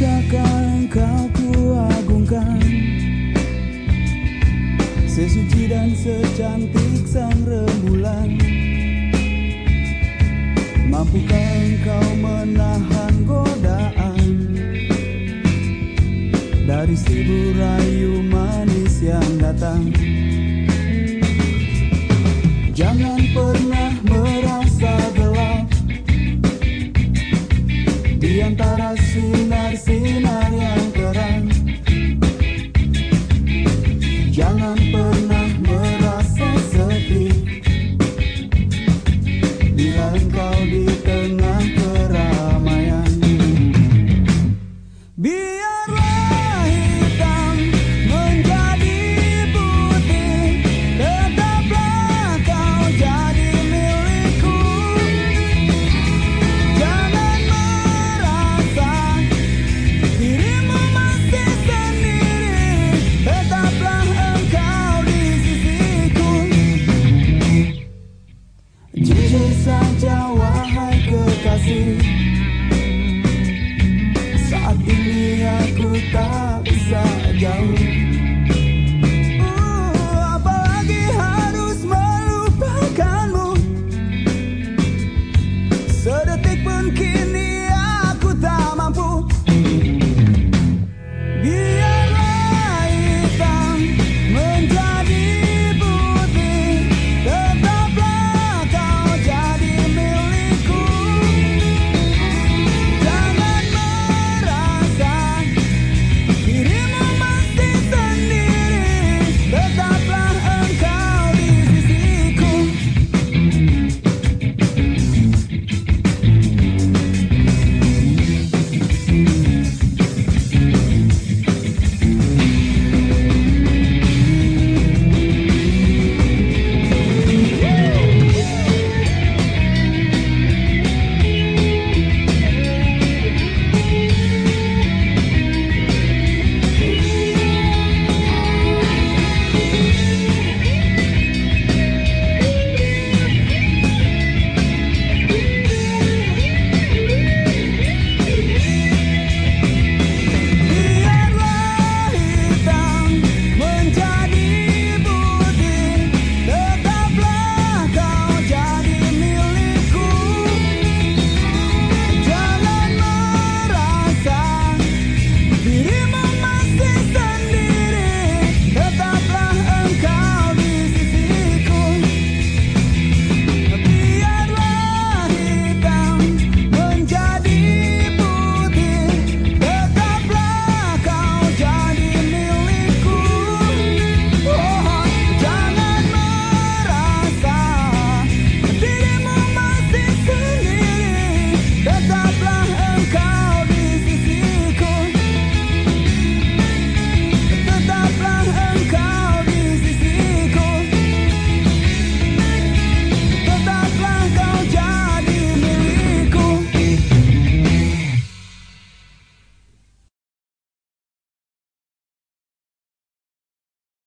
Bisakah engkau kuagungkan. Sesuci dan secantik sang rembulan. Mampukah engkau menahan godaan? Dari si rayu manis yang datang Be